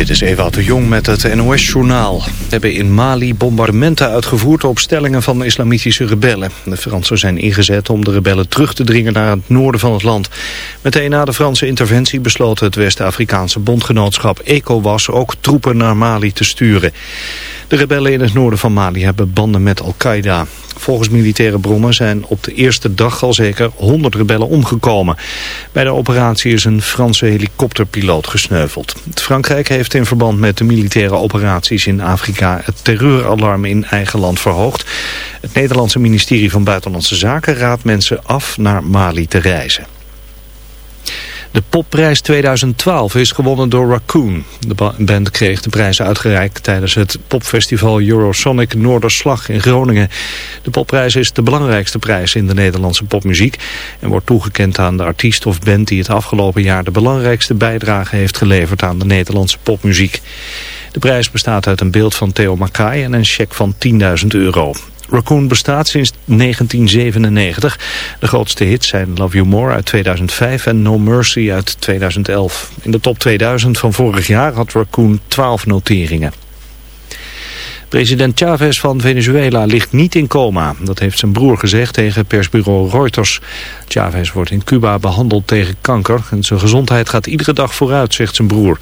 Dit is Ewout de Jong met het NOS-journaal. Hebben in Mali bombardementen uitgevoerd op stellingen van islamitische rebellen. De Fransen zijn ingezet om de rebellen terug te dringen naar het noorden van het land. Meteen na de Franse interventie besloot het West-Afrikaanse bondgenootschap ECOWAS ook troepen naar Mali te sturen. De rebellen in het noorden van Mali hebben banden met Al-Qaeda. Volgens militaire bronnen zijn op de eerste dag al zeker 100 rebellen omgekomen. Bij de operatie is een Franse helikopterpiloot gesneuveld. Frankrijk heeft in verband met de militaire operaties in Afrika het terreuralarm in eigen land verhoogd. Het Nederlandse ministerie van Buitenlandse Zaken raadt mensen af naar Mali te reizen. De popprijs 2012 is gewonnen door Raccoon. De band kreeg de prijs uitgereikt tijdens het popfestival Eurosonic Noorderslag in Groningen. De popprijs is de belangrijkste prijs in de Nederlandse popmuziek... en wordt toegekend aan de artiest of band die het afgelopen jaar... de belangrijkste bijdrage heeft geleverd aan de Nederlandse popmuziek. De prijs bestaat uit een beeld van Theo Mackay en een cheque van 10.000 euro. Raccoon bestaat sinds 1997. De grootste hits zijn Love You More uit 2005 en No Mercy uit 2011. In de top 2000 van vorig jaar had Raccoon 12 noteringen. President Chavez van Venezuela ligt niet in coma. Dat heeft zijn broer gezegd tegen persbureau Reuters. Chavez wordt in Cuba behandeld tegen kanker en zijn gezondheid gaat iedere dag vooruit, zegt zijn broer.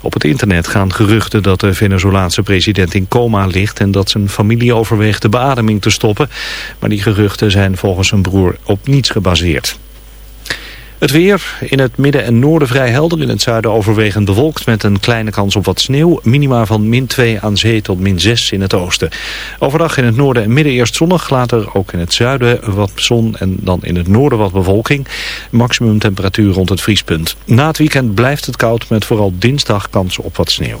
Op het internet gaan geruchten dat de Venezolaanse president in coma ligt en dat zijn familie overweegt de beademing te stoppen. Maar die geruchten zijn volgens zijn broer op niets gebaseerd. Het weer in het midden en noorden vrij helder. In het zuiden overwegend bewolkt met een kleine kans op wat sneeuw. Minima van min 2 aan zee tot min 6 in het oosten. Overdag in het noorden en midden eerst zonnig. Later ook in het zuiden wat zon en dan in het noorden wat bewolking. Maximum temperatuur rond het vriespunt. Na het weekend blijft het koud met vooral dinsdag kans op wat sneeuw.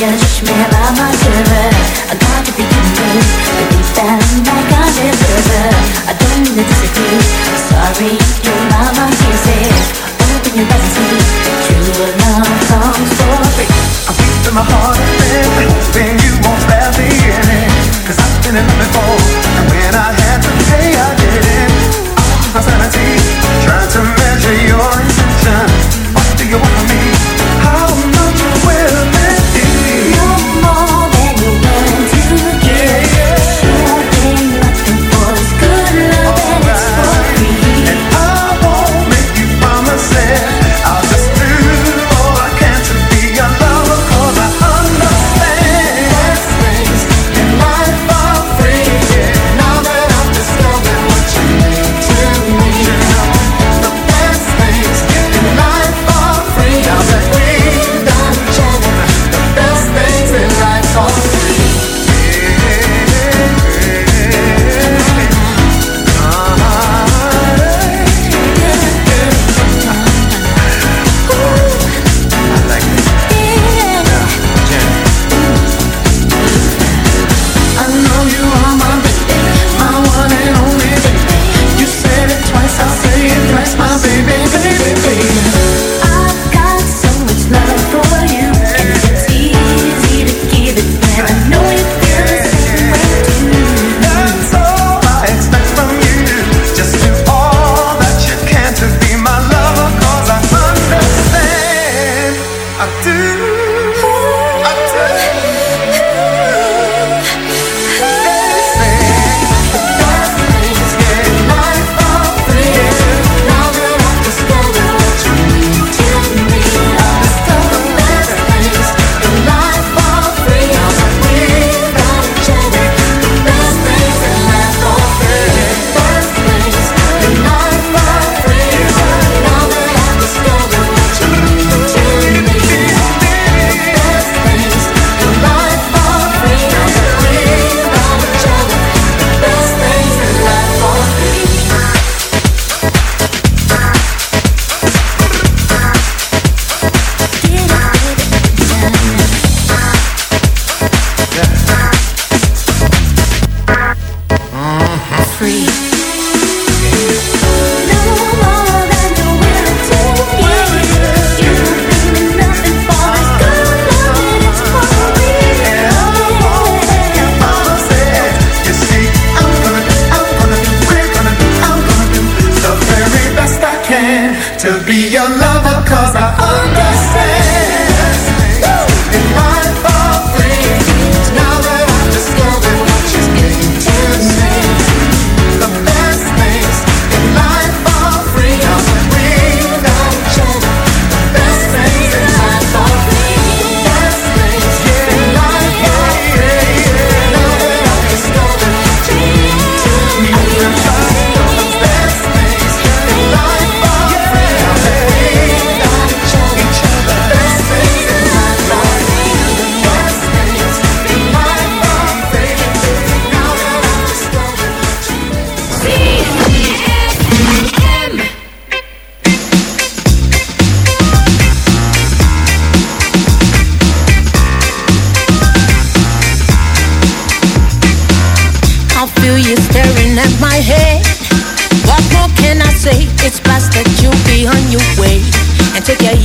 yaşmaya ama sever. I got to be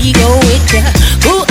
ego with ya. Who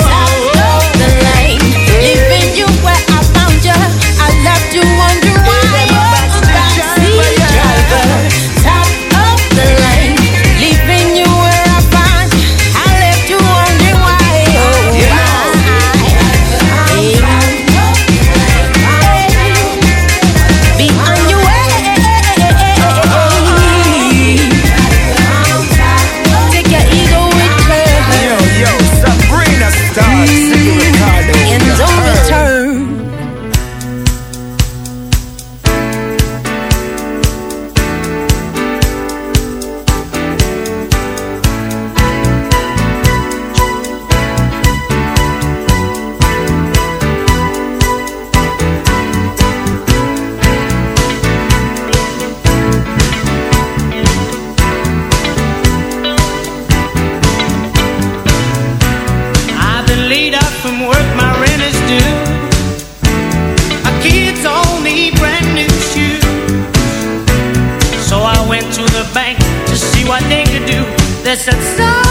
the lane, leaving you where I found you. I left you wondering. Capitol Hill.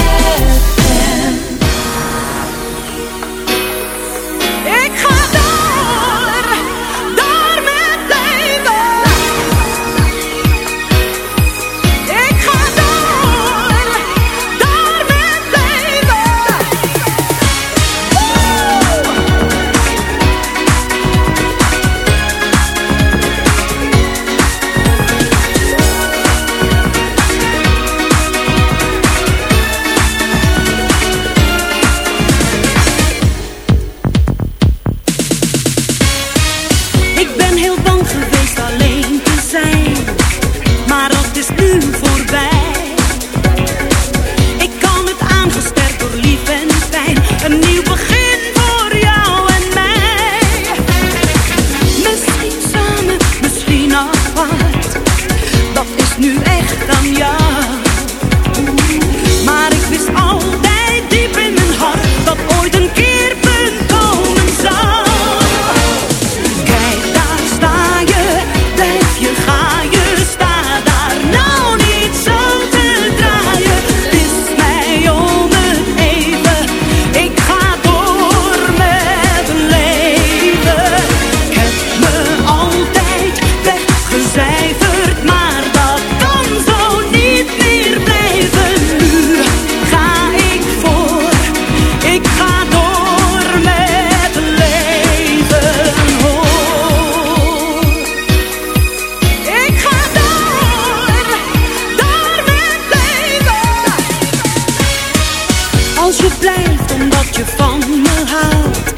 van me houdt,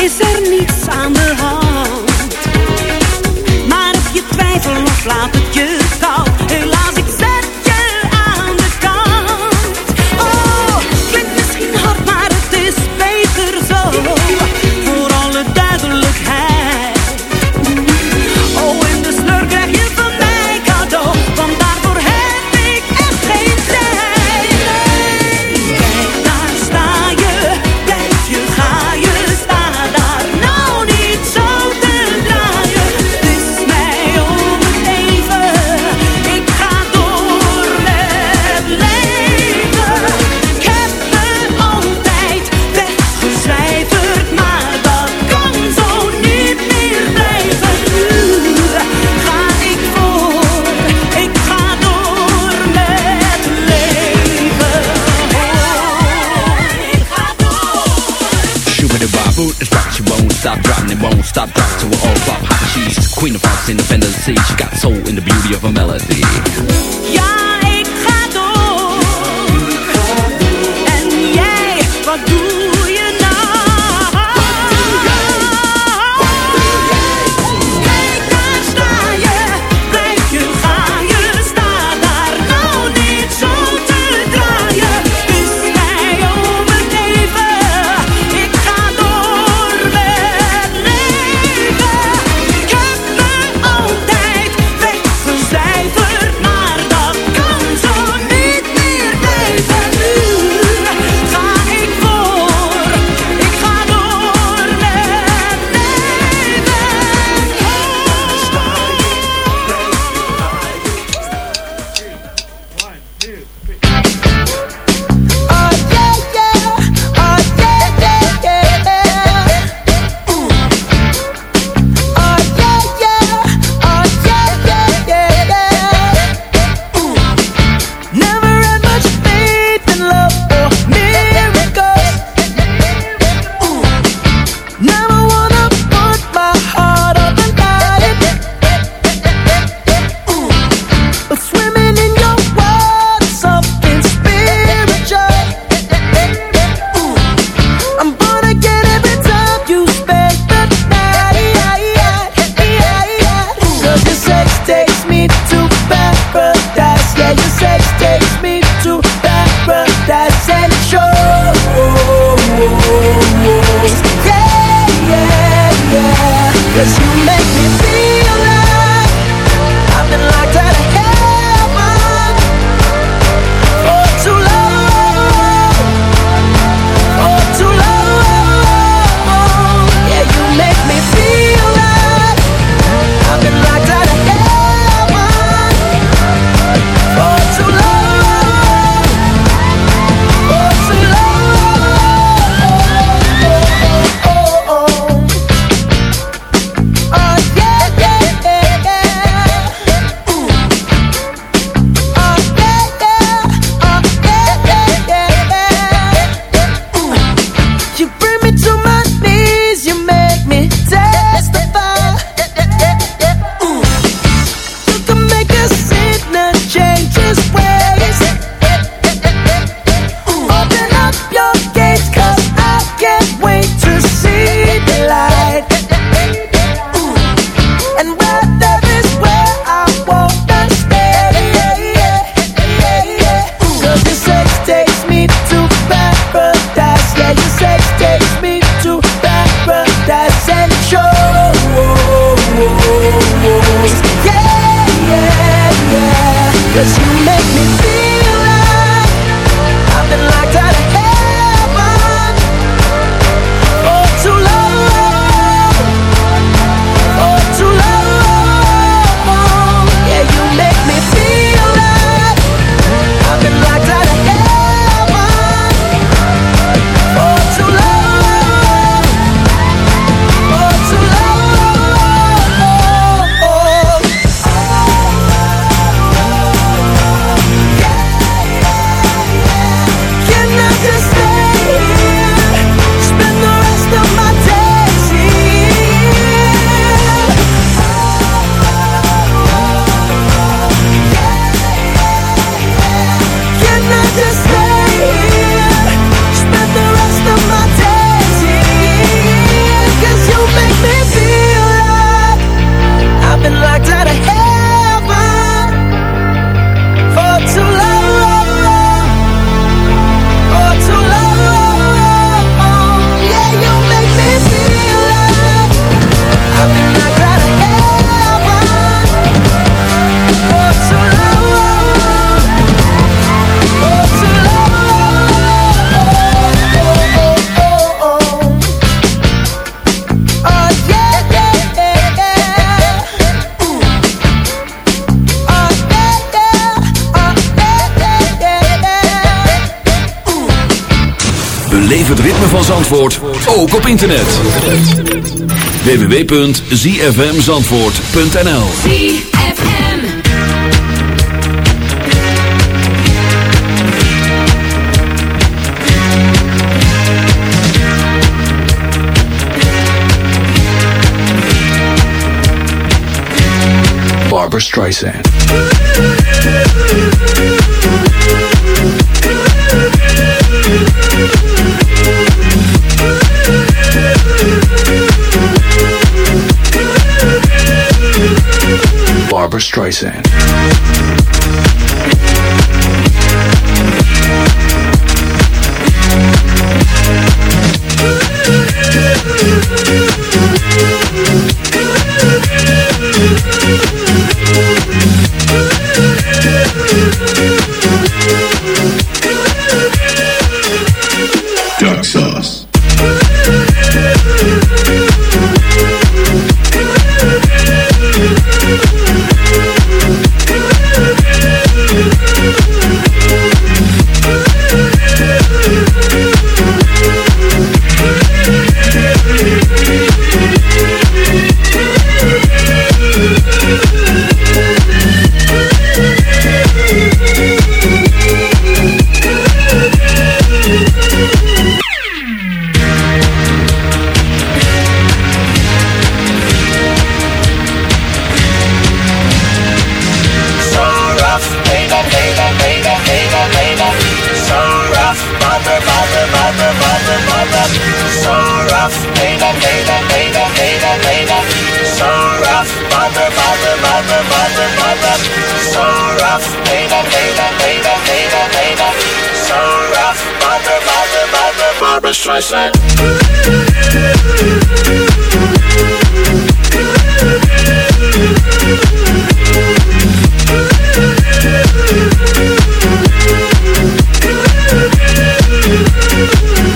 is er niets aan de hand. Maar als je twijfel of laat Queen of hearts, independence, she got soul in the beauty of a melody. Yeah. Zandvoort ook op internet. www.zfmzandvoort.nl ZFM Barbara Streisand. Barbara Streisand. Rough, baby, baby, baby, baby, baby. So rough, Barbara, Barbara, Barbara, Barbara Streisand.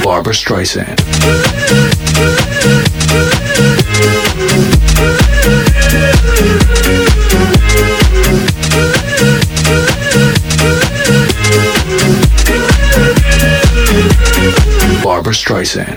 Barbara Streisand. Barbara Streisand. Barbara Streisand.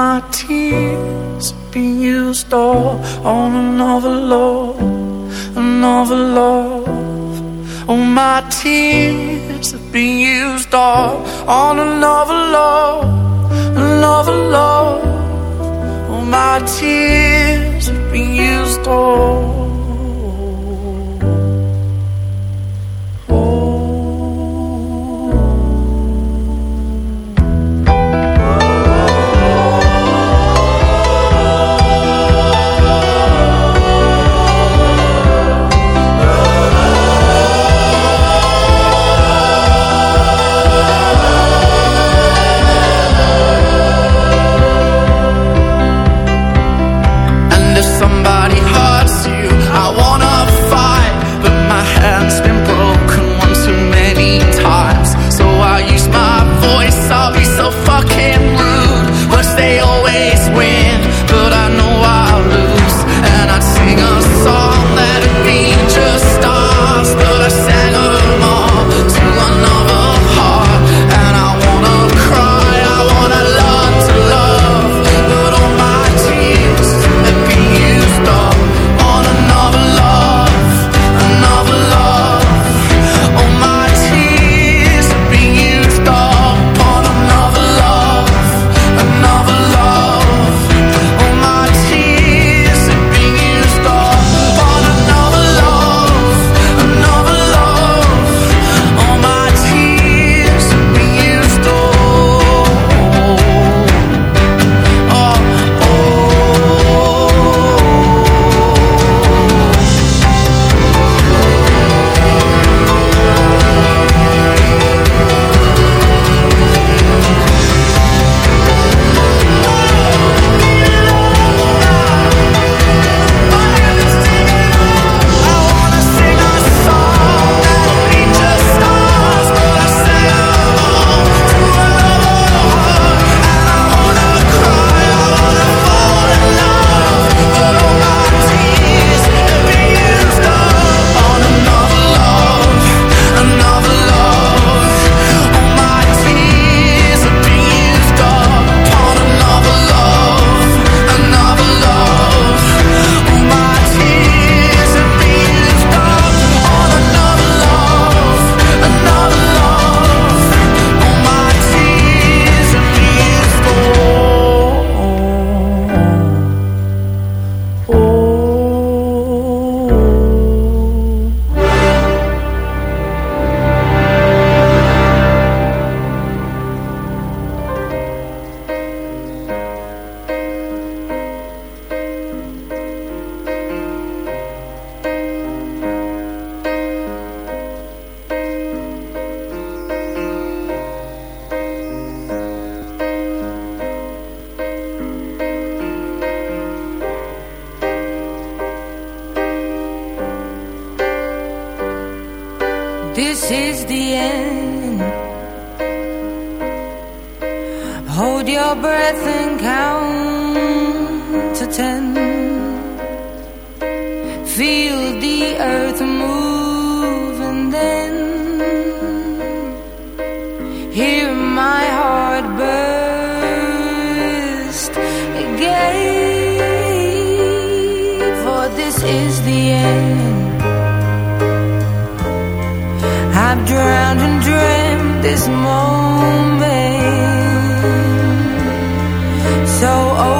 my tears been used all on another love, another love. All my tears been used all on another love, another love. All my tears been used all. is the end. I've drowned and dreamt this moment. So oh,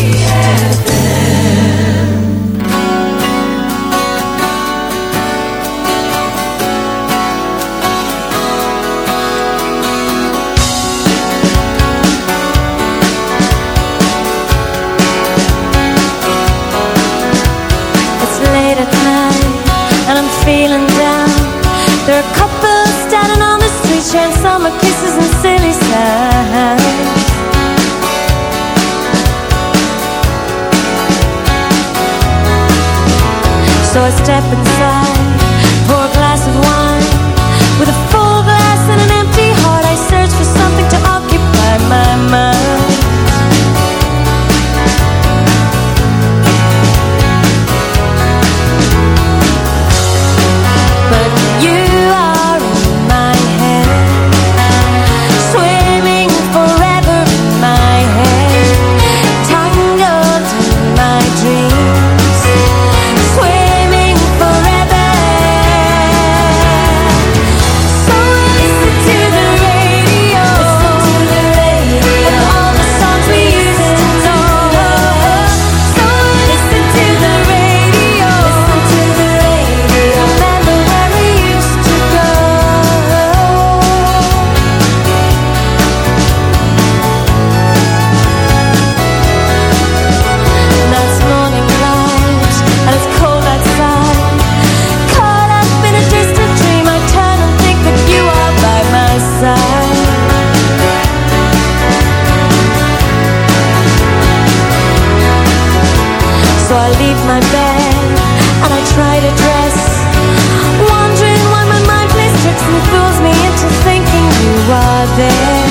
So I step inside. so I leave my bed and I try to dress. Wondering why my mind plays tricks and fools me into thinking you are there.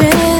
trip